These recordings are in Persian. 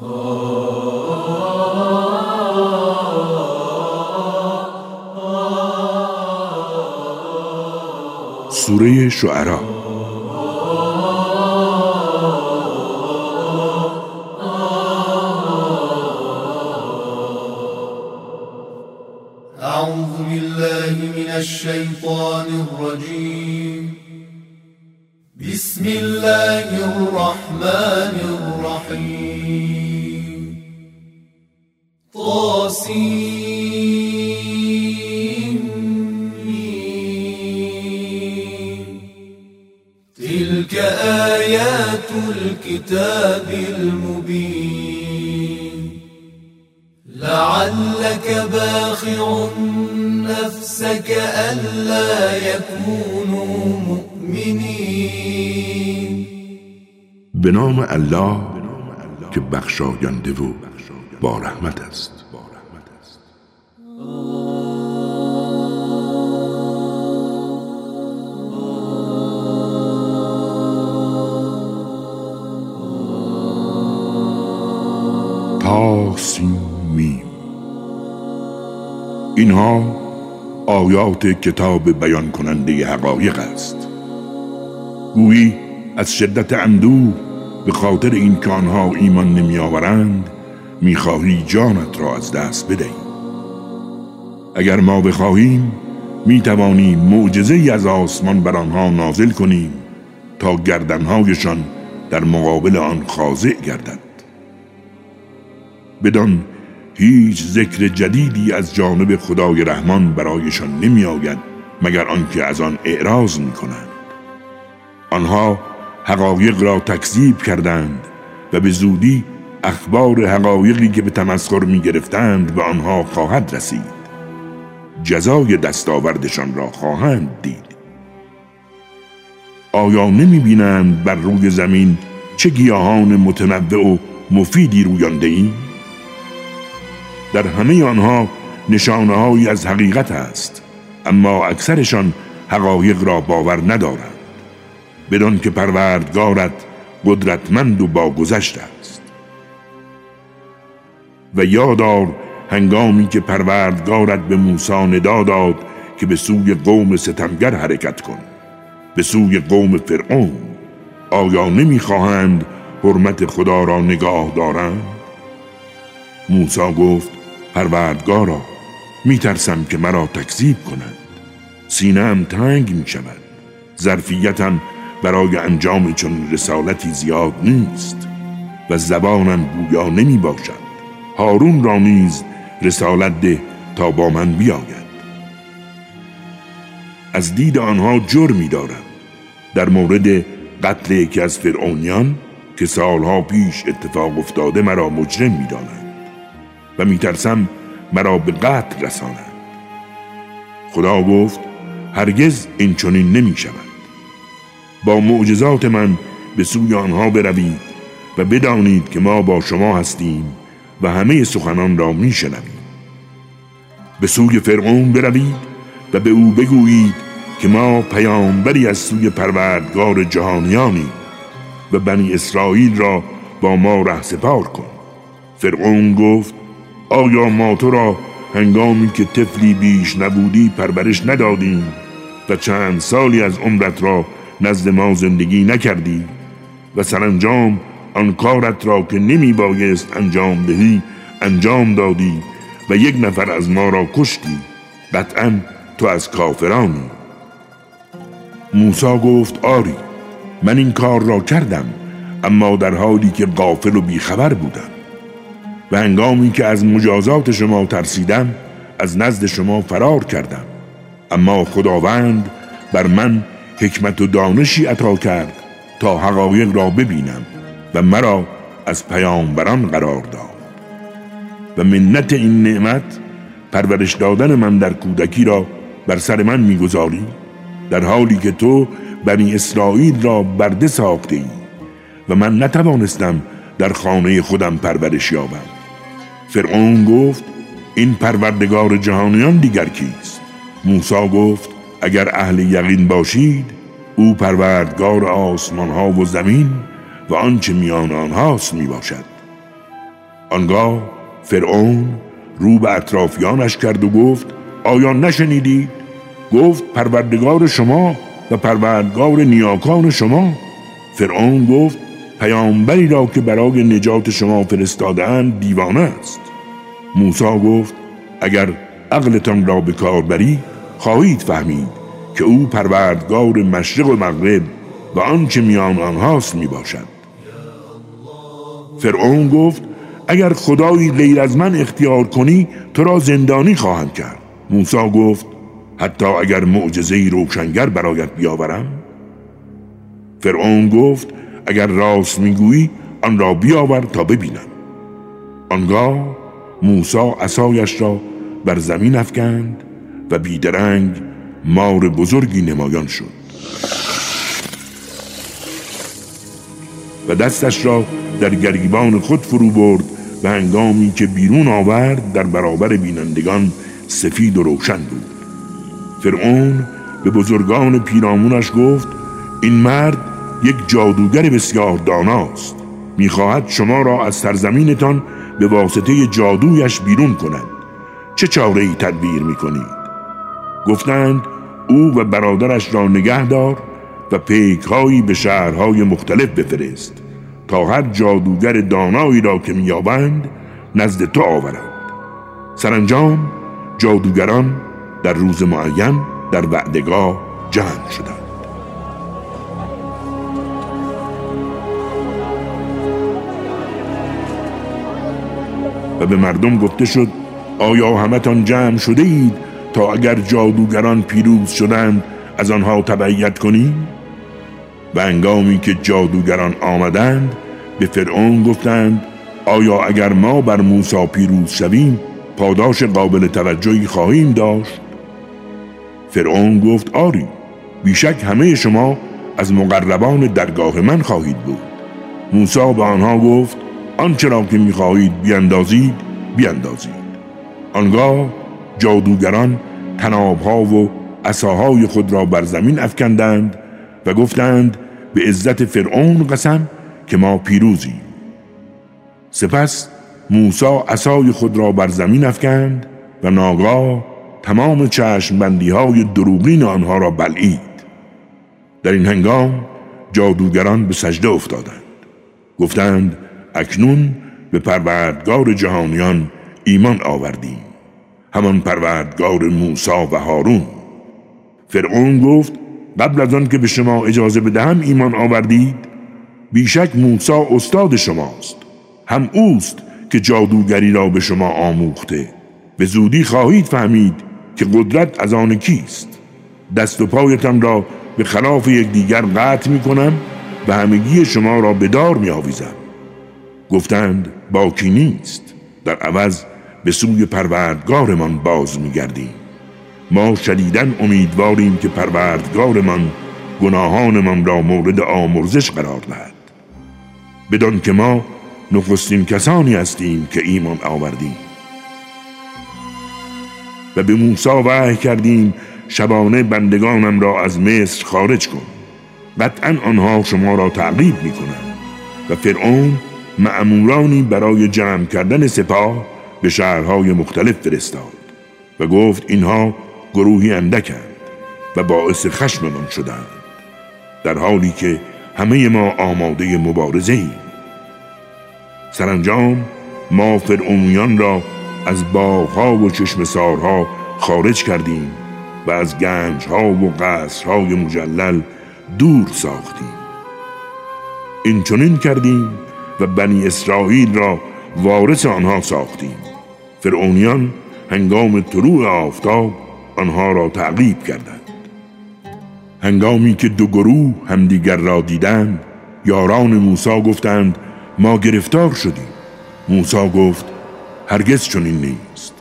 سوره شعرا به نام الله که بخشاینده و با رحمت است. تاسیم اینها آیات کتاب بیان کننده حقایق است. گویی از شدت اندوه به خاطر این که آنها ایمان نمی آورند می‌خواهی جانت را از دست بدهی. اگر ما بخواهیم می توانیم معجزه از آسمان بر آنها نازل کنیم تا گردنهایشان در مقابل آن خاضع گردد. بدان هیچ ذکر جدیدی از جانب خدای رحمان برایشان نمی آید مگر آنکه از آن اعراض می کنند آنها حقایق را تکذیب کردند و به زودی اخبار حقایقی که به تمسخر می گرفتند به آنها خواهد رسید. جزای دستاوردشان را خواهند دید. آیا نمی بینند بر روی زمین چه گیاهان متنوع و مفیدی رویانده ایم؟ در همه آنها نشانه از حقیقت است اما اکثرشان حقایق را باور ندارند. بدان که پروردگارت قدرتمند و باگذشت است. و یادار هنگامی که پروردگارت به موسی ندا داد که به سوی قوم ستمگر حرکت کن. به سوی قوم فرعون آیا نمی‌خواهند حرمت خدا را نگاه دارند؟ موسی گفت پروردگارا میترسم که مرا تکذیب کنند. سینم تنگ می شود ظرفیتم برای انجام چون رسالتی زیاد نیست و زبانم گویا نمی باشد. هارون را نیز رسالت ده تا با من بیاید. از دید آنها جرمی دارم. در مورد قتل یکی از فرعونیان که سالها پیش اتفاق افتاده مرا مجرم می دانند و میترسم مرا به قتل رسانند. خدا گفت هرگز این چنین نمی شود. با معجزات من به سوی آنها بروید و بدانید که ما با شما هستیم و همه سخنان را می شنوید به سوی فرعون بروید و به او بگویید که ما پیامبری از سوی پروردگار جهانیانی و بنی اسرائیل را با ما ره سپار کن. فرعون گفت آیا ما تو را هنگامی که طفلی بیش نبودی پرورش ندادیم و چند سالی از عمرت را نزد ما زندگی نکردی و سرانجام آن کارت را که نمی بایست انجام دهی انجام دادی و یک نفر از ما را کشتی. قطعا تو از کافرانی. موسا گفت آری من این کار را کردم اما در حالی که غافل و بیخبر بودم و هنگامی که از مجازات شما ترسیدم از نزد شما فرار کردم. اما خداوند بر من حکمت و دانشی عطا کرد تا حقایق را ببینم و مرا از پیامبران قرار داد. و منت این نعمت پرورش دادن من در کودکی را بر سر من می‌گذاری در حالی که تو بنی اسرائیل را برده ساخته ای و من نتوانستم در خانه خودم پرورش یابم. فرعون گفت این پروردگار جهانیان دیگر کیست؟ موسی گفت اگر اهل یقین باشید او پروردگار آسمان ها و زمین و آنچه میان آنهاست می باشد آنگاه فرعون رو به اطرافیانش کرد و گفت آیا نشنیدید؟ گفت پروردگار شما و پروردگار نیاکان شما. فرعون گفت پیامبری را که برای نجات شما فرستادن دیوانه است. موسی گفت اگر عقلتان را به کار بری خواهید فهمید که او پروردگار مشرق و مغرب و آنچه میان آنهاست می باشد فرعون گفت اگر خدایی غیر از من اختیار کنی تو را زندانی خواهم کرد. موسی گفت حتی اگر معجزه روشنگر برایت بیاورم؟ فرعون گفت اگر راست می‌گویی آن را بیاور تا ببینم. آنگاه موسی عصایش را بر زمین افکند و بیدرنگ مار بزرگی نمایان شد. و دستش را در گریبان خود فرو برد و هنگامی که بیرون آورد در برابر بینندگان سفید و روشن بود. فرعون به بزرگان پیرامونش گفت این مرد یک جادوگر بسیار داناست. می‌خواهد شما را از سرزمینتان به واسطه جادویش بیرون کند. چه چاره ای تدبیر می‌کنید؟ گفتند او و برادرش را نگه دار و پیکهایی به شهرهای مختلف بفرست تا هر جادوگر دانایی را که میابند نزد تو آورند. سرانجام جادوگران در روز معین در وعدگاه جمع شدند. و به مردم گفته شد آیا همتان جمع شده اید تا اگر جادوگران پیروز شدند از آنها تبعیت کنیم؟ و انگامی که جادوگران آمدند به فرعون گفتند آیا اگر ما بر موسی پیروز شویم پاداش قابل توجهی خواهیم داشت؟ فرعون گفت آری بیشک همه شما از مقربان درگاه من خواهید بود. موسی به آنها گفت آنچه را که می‌خواهید بیاندازید بیاندازید آنگاه جادوگران تنابها و عصاهای خود را بر زمین افکندند و گفتند به عزت فرعون قسم که ما پیروزیم. سپس موسی عصای خود را بر زمین افکند و ناگاه تمام چشم بندی های دروغین آنها را بلعید. در این هنگام جادوگران به سجده افتادند. گفتند اکنون به پروردگار جهانیان ایمان آوردیم. همان پروردگار موسی و هارون. فرعون گفت قبل از آن که به شما اجازه بدهم ایمان آوردید بیشک موسی استاد شماست. هم اوست که جادوگری را به شما آموخته. به زودی خواهید فهمید که قدرت از آن کیست. دست و پایتان را به خلاف یکدیگر قطع می کنم و همگی شما را به دار می آویزم. گفتند باکی نیست. در عوض به سوی پروردگارمان باز می گردیم ما شدیدن امیدواریم که پروردگارمان گناهانمان را مورد آمرزش قرار دهد. بدان که ما نخستین کسانی هستیم که ایمان آوردیم. و به موسی وحی کردیم شبانه بندگانم را از مصر خارج کن. قطعا آنها شما را تعقیب می کنند و فرعون معمورانی برای جمع کردن سپاه به شهرهای مختلف فرستاد و گفت اینها گروهی اندکند و باعث خشممان شدند در حالی که همه ما آماده مبارزه ایم سرانجام ما فرعونیان را از باغها و چشم سارها خارج کردیم و از گنجها و قصرهای مجلل دور ساختیم. این چنین کردیم و بنی اسرائیل را وارث آنها ساختیم. فرعونیان هنگام طلوع آفتاب آنها را تعقیب کردند. هنگامی که دو گروه همدیگر را دیدند یاران موسی گفتند ما گرفتار شدیم. موسی گفت هرگز چنین نیست.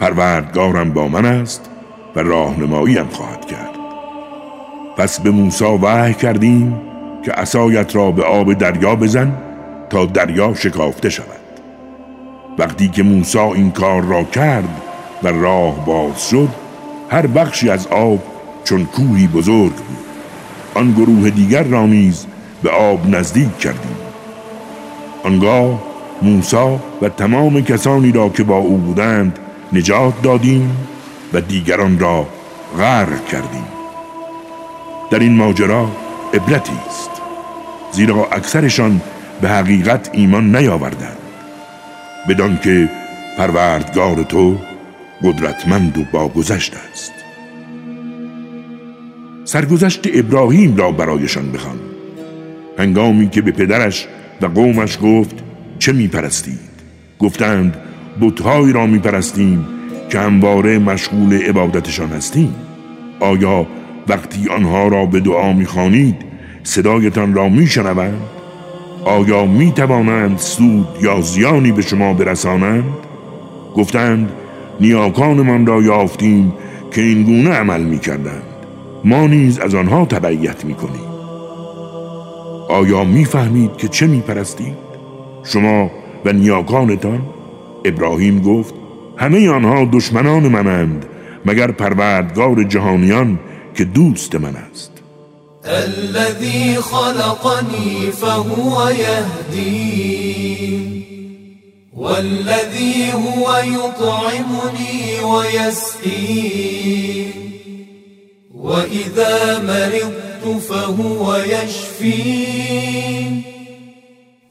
پروردگارم با من است و راهنماییم خواهد کرد. پس به موسی وحی کردیم که عصایت را به آب دریا بزن تا دریا شکافته شود. وقتی که موسی این کار را کرد و راه باز شد هر بخشی از آب چون کوهی بزرگ بود. آن گروه دیگر را نیز به آب نزدیک کردیم. آنگاه موسا و تمام کسانی را که با او بودند نجات دادیم و دیگران را غرق کردیم. در این ماجرا عبرتی است زیرا اکثرشان به حقیقت ایمان نیاوردند. بدان که پروردگار تو قدرتمند و باگذشت است. سرگذشت ابراهیم را برایشان بخوان. هنگامی که به پدرش و قومش گفت چه میپرستید؟ گفتند بتهایی را میپرستیم که همواره مشغول عبادتشان هستیم. آیا وقتی آنها را به دعا می‌خوانید صدایتان را میشنوند؟ آیا می‌توانند سود یا زیانی به شما برسانند؟ گفتند نیاکانمان را یافتیم که این گونه عمل می‌کردند. ما نیز از آنها تبعیت می‌کنیم. آیا می‌فهمید که چه میپرستید؟ شما و نیاکانتان؟ ابراهیم گفت همه آنها دشمنان منند مگر پروردگار جهانیان که دوست من است؟ الذي خلقني فهو يهدين والذي هو يطعمني ويسقين وإذا مرضت فهو يشفين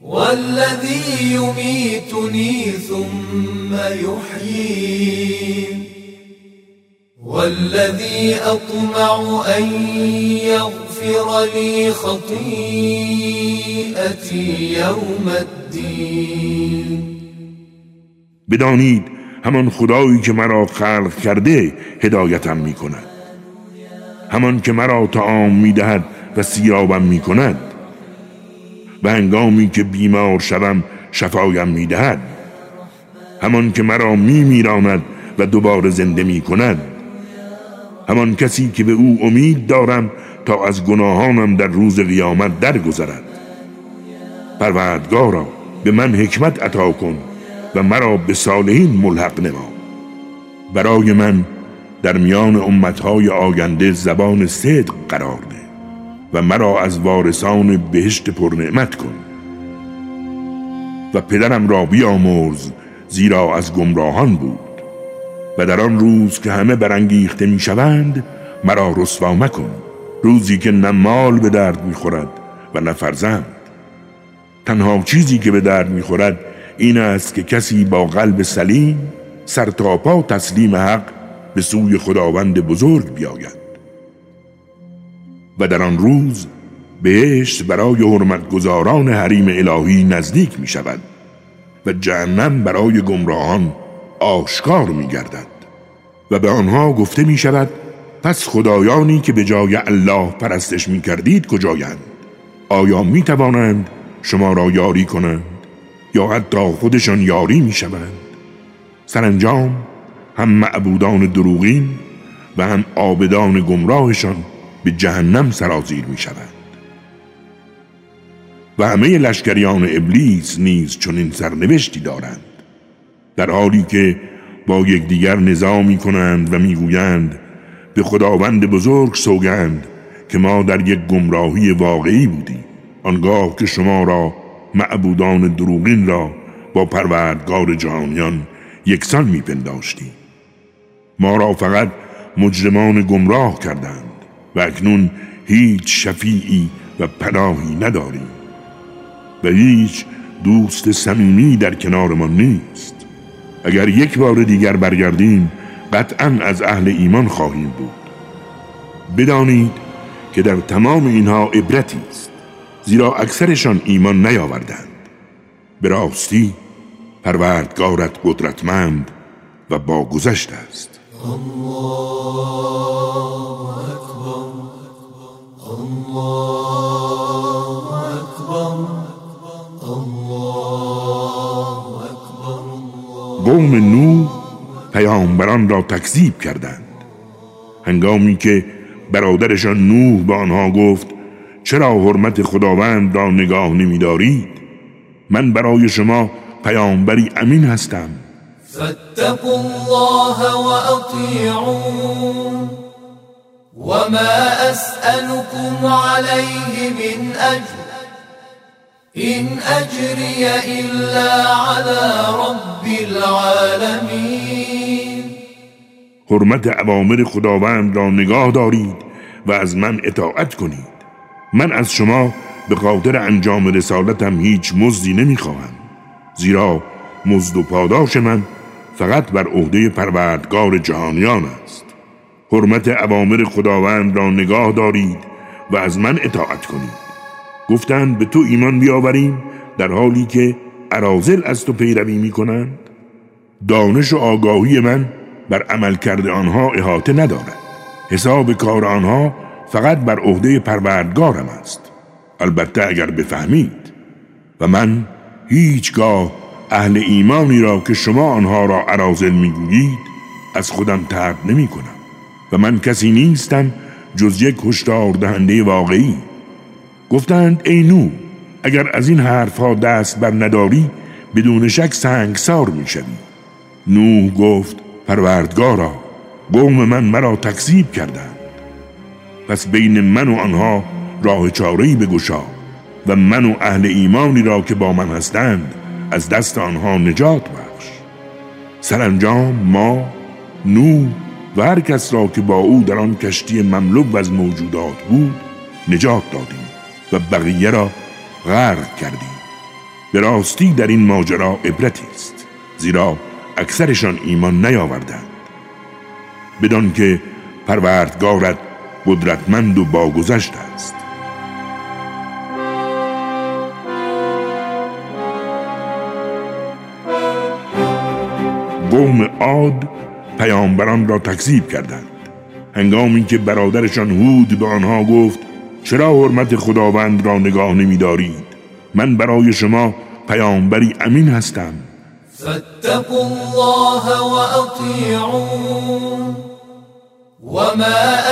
والذي يميتني ثم يحيين والذي أطمع أن يغفر لي خطيئتي يوم الدين. بدانید همان خدایی که مرا خلق کرده هدایتم می کند همان که مرا تعام می دهد و سیرابم می کند و هنگامی که بیمار شوم شفایم می دهد همان که مرا می میراند و دوباره زنده می کند همان کسی که به او امید دارم تا از گناهانم در روز قیامت درگذرد. پروردگارا به من حکمت عطا کن و مرا به صالحین ملحق نما. برای من در میان امتهای آینده زبان صدق قرار ده و مرا از وارثان بهشت پرنعمت کن. و پدرم را بیامرز زیرا از گمراهان بود. و در آن روز که همه برانگیخته می‌شوند مرا رسوا مکن. روزی که نه مال به درد می‌خورد و نه فرزند. تنها چیزی که به درد می‌خورد این است که کسی با قلب سلیم سرتاپا تسلیم حق به سوی خداوند بزرگ بیاید. و در آن روز بهشت برای حرمت گذاران حریم الهی نزدیک می شود و جهنم برای گمراهان آشکار می گردد و به آنها گفته می شود پس خدایانی که به جای الله پرستش می کردید کجایند؟ آیا می توانند شما را یاری کنند یا حتی خودشان یاری می شوند سرانجام هم معبودان دروغین و هم آبدان گمراهشان به جهنم سرازیر می شوند و همه لشکریان ابلیس نیز چنین سرنوشتی دارند. در حالی که با یکدیگر نظام می کنند و می‌گویند به خداوند بزرگ سوگند که ما در یک گمراهی واقعی بودیم. آنگاه که شما را معبودان دروغین را با پروردگار جهانیان یکسان میپنداشتیم. ما را فقط مجرمان گمراه کردند و اکنون هیچ شفیعی و پناهی نداریم. و هیچ دوست صمیمی در کنارمان نیست. اگر یک بار دیگر برگردیم قطعا از اهل ایمان خواهیم بود. بدانید که در تمام اینها عبرتی است زیرا اکثرشان ایمان نیاوردند. به راستی پروردگارت قدرتمند و با گذشت است قوم نوح پیامبران را تکذیب کردند. هنگامی که برادرشان نوح به آنها گفت چرا حرمت خداوند را نگاه نمیدارید؟ من برای شما پیامبری امین هستم. فاتقوا الله واطيعون وما اسالكم عليه من اجر این اجری الا على رب العالمین حرمت اوامر خداوند را نگاه دارید و از من اطاعت کنید. من از شما به خاطر انجام رسالتم هیچ مزدی نمی‌خواهم. زیرا مزد و پاداش من فقط بر عهده پروردگار جهانیان است. حرمت اوامر خداوند را نگاه دارید و از من اطاعت کنید. گفتند به تو ایمان بیاوریم در حالی که ارازل از تو پیروی می کنند دانش و آگاهی من بر عمل کرده آنها احاطه ندارد. حساب کار آنها فقط بر عهده پروردگارم است. البته اگر بفهمید. و من هیچگاه اهل ایمانی را که شما آنها را عرازل می‌گویید از خودم ترد نمی کنم و من کسی نیستم جز یک هشدار دهنده واقعی. گفتند ای نو اگر از این حرفها دست بر نداری بدون شک سنگسار می‌شوی. نوح گفت پروردگارا قوم من مرا تکذیب کردند. پس بین من و آنها راه چارهی بگشا و من و اهل ایمانی را که با من هستند از دست آنها نجات بخش. سرانجام ما نو و هر کس را که با او در آن کشتی مملو از موجودات بود نجات دادیم. و بقیه را غرق کردیم. به راستی در این ماجرا عبرتی است زیرا اکثرشان ایمان نیاوردند. بدان که پروردگارت قدرتمند و باگذشت است. قوم عاد پیامبران را تکذیب کردند. هنگامی که برادرشان هود به آنها گفت چرا حرمت خداوند را نگاه نمیدارید؟ من برای شما پیامبری امین هستم. فاتقوا الله واطيعون وما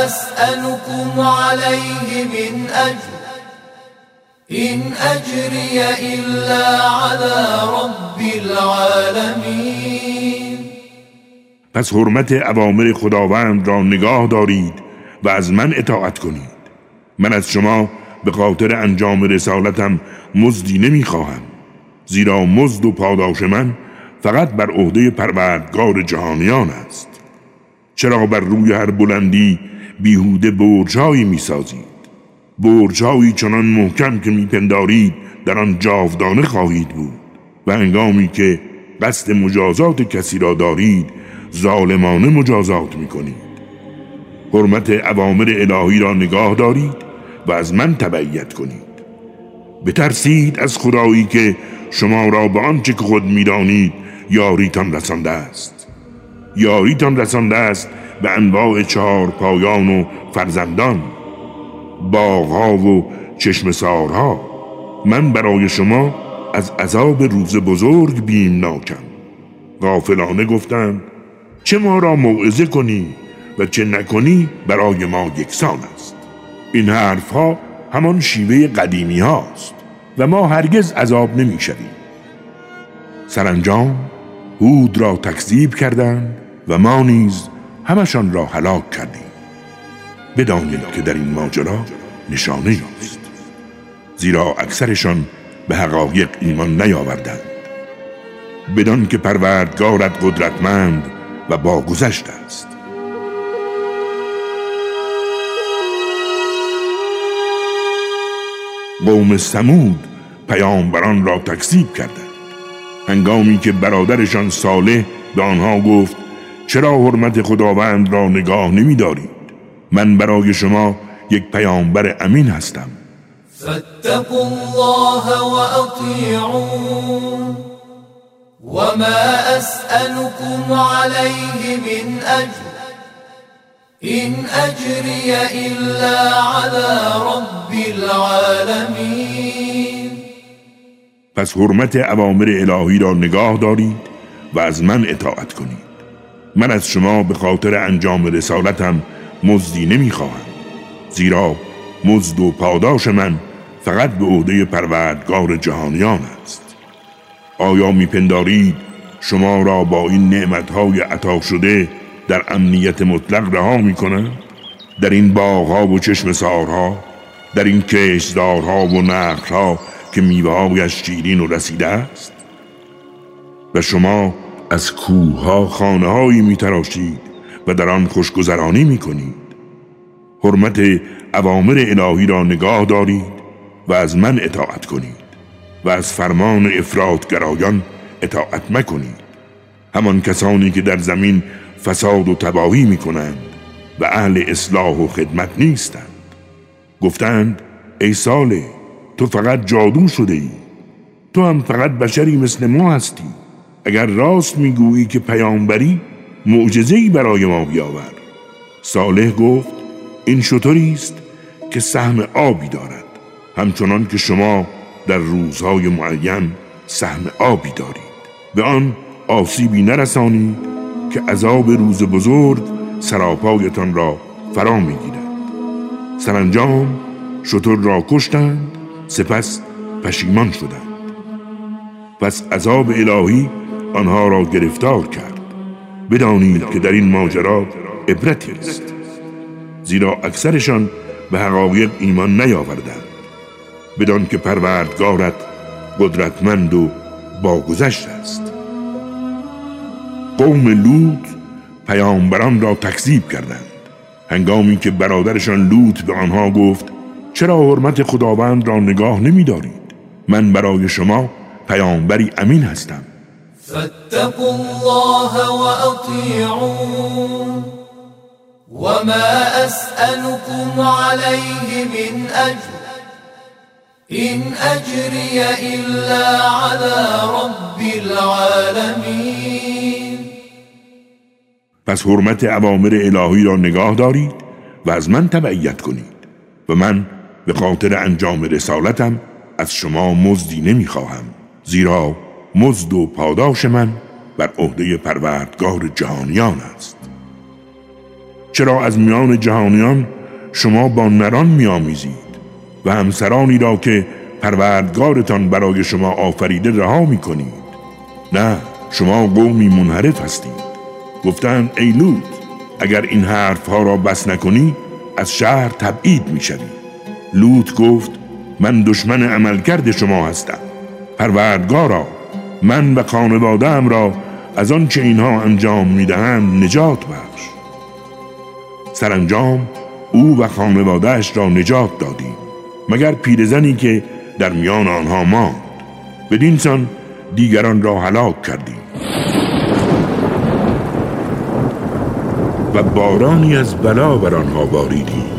اسالكم عليه من اجر این اجری الا على رب العالمین پس حرمت اوامر خداوند را نگاه دارید و از من اطاعت کنید. من از شما به خاطر انجام رسالتم مزدی نمی‌خواهم. زیرا مزد و پاداش من فقط بر عهده پروردگار جهانیان است. چرا بر روی هر بلندی بیهوده برجهایی می‌سازید؟ برجهایی چنان محکم که میپندارید در آن جاودانه خواهید بود و انگامی که قصد مجازات کسی را دارید ظالمانه مجازات می‌کنید. حرمت اوامر الهی را نگاه دارید و از من تبعیت کنید. بترسید از خدایی که شما را به آنچه که خود می‌دانید یاریتان رسانده است. یاریتان رسانده است به انواع چهار پایان و فرزندان باغها و چشم سارها. من برای شما از عذاب روز بزرگ بیم ناکم غافلانه گفتند چه ما را موعظه کنی و چه نکنی برای ما یکسان است. این حرف همان شیوه قدیمی هاست و ما هرگز عذاب نمی شدیم. سرانجام هود را تکذیب کردند و ما نیز همشان را هلاک کردیم. بدانید که در این ماجرا نشانه است زیرا اکثرشان به حقایق ایمان نیاوردند. بدان که پروردگارت قدرتمند و باگذشت است. قوم سمود پیامبران را تکذیب کردند هنگامی که برادرشان صالح به آنها گفت چرا حرمت خداوند را نگاه نمی دارید من برای شما یک پیامبر امین هستم. فاتقوا الله واطيعون وما اسالكم عليه من اجر این اجری الا على رب العالمین پس حرمت اوامر الهی را نگاه دارید و از من اطاعت کنید. من از شما به خاطر انجام رسالتم مزدی نمی‌خواهم. زیرا مزد و پاداش من فقط به عهده پروردگار جهانیان است. آیا میپندارید شما را با این نعمتهای عطا شده در امنیت مطلق رها می‌کنند در این باغها و چشم سارها در این کشدارها و نخلها که میوههایش شیرین و رسیده است؟ و شما از کوه ها هایی می تراشید و در آن خوشگذرانی می کنید حرمت اوامر الهی را نگاه دارید و از من اطاعت کنید و از فرمان افرادگرایان اطاعت مکنید. همان کسانی که در زمین فساد و تباهی می کنند و اهل اصلاح و خدمت نیستند. گفتند ای ساله تو فقط جادو شده ای تو هم فقط بشری مثل ما هستی. اگر راست می‌گویی که پیامبری معجزه‌ای برای ما بیاور. صالح گفت این شطوری است که سهم آبی دارد همچنان که شما در روزهای معین سهم آبی دارید. به آن آسیبی نرسانید که عذاب روز بزرگ سراپایتان را فرا می‌گیرد. سرانجام شطور را کشتند سپس پشیمان شدند. پس عذاب الهی آنها را گرفتار کرد. بدانید که در این ماجرا عبرتی است. زیرا اکثرشان به حقایق ایمان نیاوردند. بدان که پروردگارت قدرتمند و باگذشت است. قوم لوط پیامبران را تکذیب کردند. هنگامی که برادرشان لوط به آنها گفت چرا حرمت خداوند را نگاه نمی دارید؟ من برای شما پیامبری امین هستم. فاتقوا الله وأطيعون وما أسألكم عليه من أجر. إن أجري إلا على رب العالمين. پس حرمت عوامر الهی را نگاه دارید و از من تبعیت کنید و من به خاطر انجام رسالتم از شما مزدی نمی‌خواهم زیرا مزد و پاداش من بر عهده پروردگار جهانیان است. چرا از میان جهانیان شما با نران میآمیزید و همسرانی را که پروردگارتان برای شما آفریده رها می کنید نه شما قومی منحرف هستید. گفتند ای لوط اگر این حرفها را بس نکنی از شهر تبعید می شوی. لوط گفت من دشمن عملکرد شما هستم. پروردگارا من و خانوادهام را از آنچه اینها انجام می‌دهند نجات بخش. سرانجام او و خانوادهش را نجات دادیم مگر پیرزنی که در میان آنها ماند. بدین سان دیگران را هلاک کردیم. بارانی از بلا بر آنها باریدیم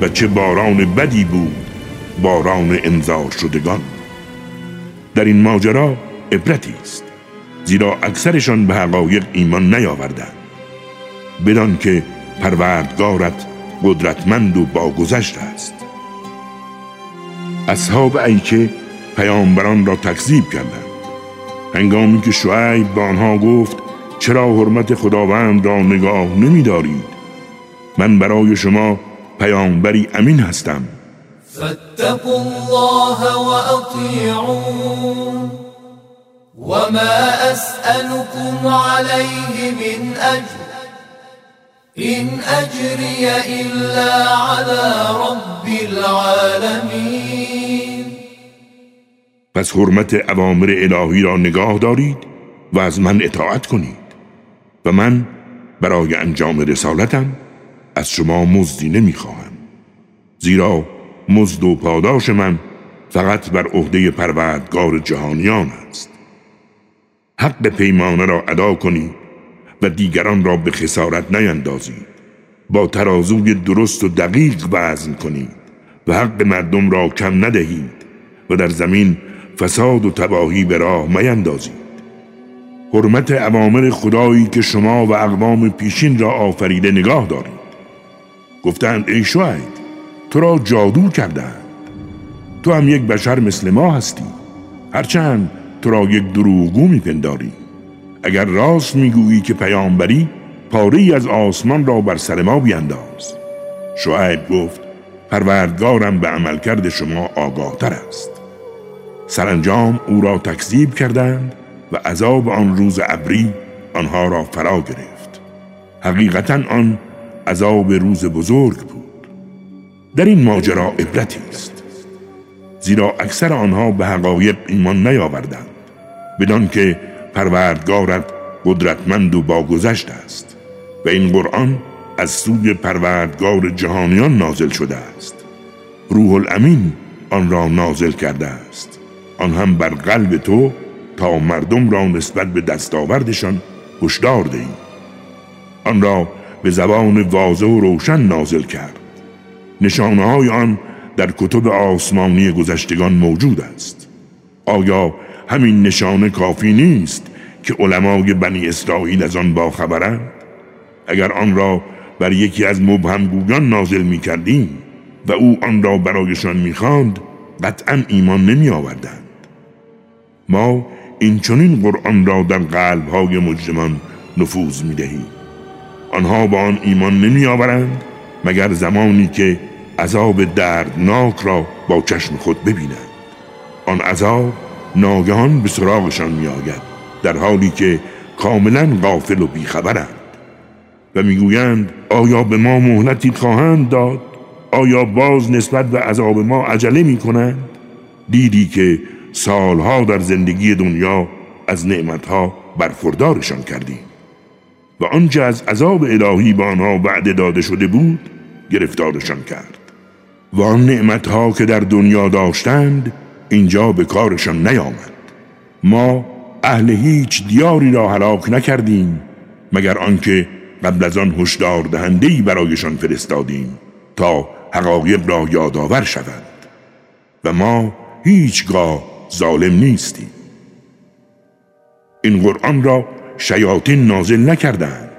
و چه باران بدی بود باران انذار شدگان. در این ماجرا عبرتی است زیرا اکثرشان به حقایق ایمان نیاوردند. بدان که پروردگارت قدرتمند و باگذشت است. اصحاب ایکه پیامبران را تکذیب کردند. هنگامی که شعیب به آنها گفت چرا حرمت خداوند را نگاه نمی دارید من برای شما پیامبری امین هستم. فاتقوا الله وأطيعون. وما أسألكم عليه من أجر. إن أجري إلا على رب العالمين. پس حرمت اوامر الهی را نگاه دارید و از من اطاعت کنید. و من برای انجام رسالتم از شما مزدی نمی‌خواهم. زیرا مزد و پاداش من فقط بر عهده پروردگار جهانیان است. حق پیمانه را ادا کنید و دیگران را به خسارت نیندازید. با ترازوی درست و دقیق وزن کنید و حق مردم را کم ندهید و در زمین فساد و تباهی به راه میندازید. حرمت عوامر خدایی که شما و اقوام پیشین را آفریده نگاه دارید. گفتند ای شعید تو را جادو کردند. تو هم یک بشر مثل ما هستی. هرچند تو را یک دروغگو میپنداری. اگر راست می‌گویی که پیامبری پاره از آسمان را بر سر ما بینداز. شعیب گفت پروردگارم به عملکرد شما آگاه تر است. سرانجام او را تکذیب کردند و عذاب آن روز ابری آنها را فرا گرفت. حقیقتا آن عذاب روز بزرگ بود. در این ماجرا عبرتی است. زیرا اکثر آنها به حقایق ایمان نیاوردند بدان که پروردگارت قدرتمند و باگذشت است و این قرآن از سوی پروردگار جهانیان نازل شده است. روح الامین آن را نازل کرده است. آن هم بر قلب تو تا مردم را نسبت به دستاوردشان هشدار دهی آن را به زبان واضح و روشن نازل کرد. نشانه های آن در کتب آسمانی گذشتگان موجود است. آیا همین نشانه کافی نیست که علمای بنی اسرائیل از آن باخبرند؟ اگر آن را بر یکی از مبهمگویان نازل می کردیم و او آن را برایشان می خاند قطعا ایمان نمی آوردند ما این چنین قرآن را در قلب های مجرمان نفوذ می دهیم آنها با آن ایمان نمی آورند مگر زمانی که عذاب دردناک را با چشم خود ببینند. آن عذاب ناگهان به سراغشان می آید در حالی که کاملا غافل و بیخبرند. و می‌گویند آیا به ما مهلتی خواهند داد؟ آیا باز نسبت به عذاب ما عجله می کنند دیدی که سالها در زندگی دنیا از نعمتها برخوردارشان کردیم. و آنچه از عذاب الهی به آنها وعده داده شده بود گرفتارشان کرد. و آن نعمتها که در دنیا داشتند اینجا به کارشان نیامد. ما اهل هیچ دیاری را هلاک نکردیم مگر آنکه قبل از آن هشدار دهنده‌ای برایشان فرستادیم تا حقایق را یادآور شوند. و ما هیچگاه ظالم نیستیم این قرآن را شیاطین نازل نکردند.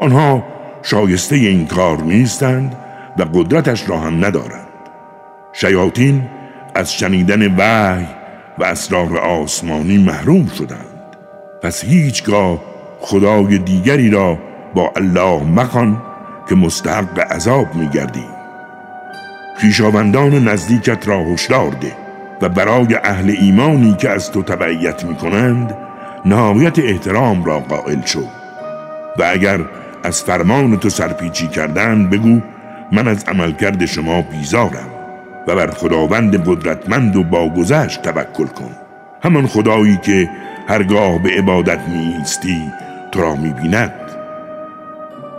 آنها شایسته این کار نیستند و قدرتش را هم ندارند. شیاطین از شنیدن وحی و اسرار آسمانی محروم شدند. پس هیچگاه خدای دیگری را با الله مخوان که مستحق عذاب میگردی. خیشاوندان نزدیکت را هشدار ده. و برای اهل ایمانی که از تو تبعیت می کنند نهایت احترام را قائل شو. و اگر از فرمان تو سرپیچی کردن بگو من از عملکرد شما بیزارم و بر خداوند قدرتمند و باگذشت توکل کن. همان خدایی که هرگاه به عبادت نیستی تو را می‌بیند.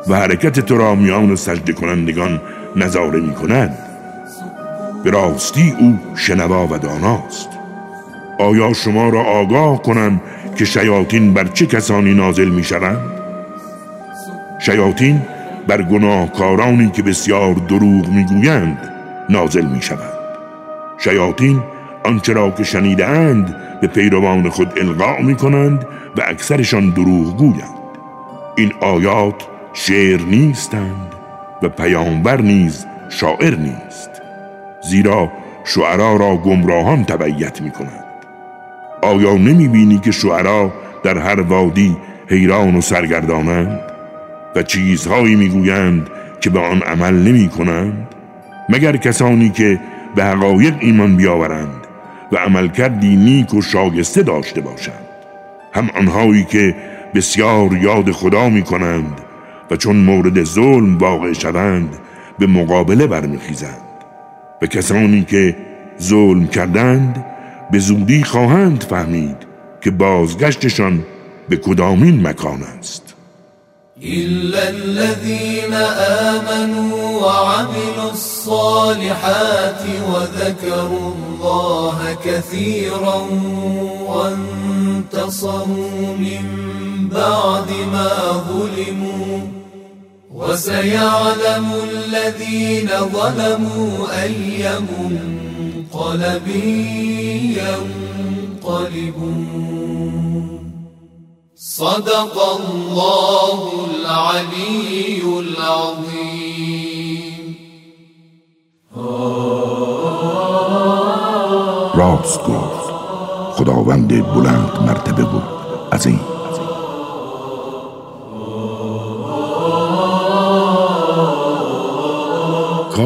و حرکت تو را میان سجده کنندگان نظاره می کند به راستی او شنوا و داناست. آیا شما را آگاه کنم که شیاطین بر چه کسانی نازل می شوند؟ شیاطین بر گناهکارانی که بسیار دروغ می‌گویند نازل می شوند شیاطین آنچه را که شنیده اند به پیروان خود القا می کنند و اکثرشان دروغ گویند. این آیات شعر نیستند و پیامبر نیز شاعر نیست. زیرا شعرا را گمراهان تبعیت می کنند آیا نمی بینی که شعرا در هر وادی حیران و سرگردانند و چیزهایی می‌گویند که به آن عمل نمی کنند مگر کسانی که به حقایق ایمان بیاورند و عملکردی نیک و شاگسته داشته باشند هم آنهایی که بسیار یاد خدا می کنند و چون مورد ظلم واقع شوند به مقابله برمیخیزند. و کسانی که ظلم کردند به زودی خواهند فهمید که بازگشتشان به کدامین مکان است. إلا الذين آمنوا وعملوا الصالحات وذكروا الله كثيرا وانتصروا من بعد ما ظلموا. وسيعلم الذين ظلموا أي منقلب ينقلبون صدق الله العلي العظيم. راست گفت خداوند بلند مرتبه بود این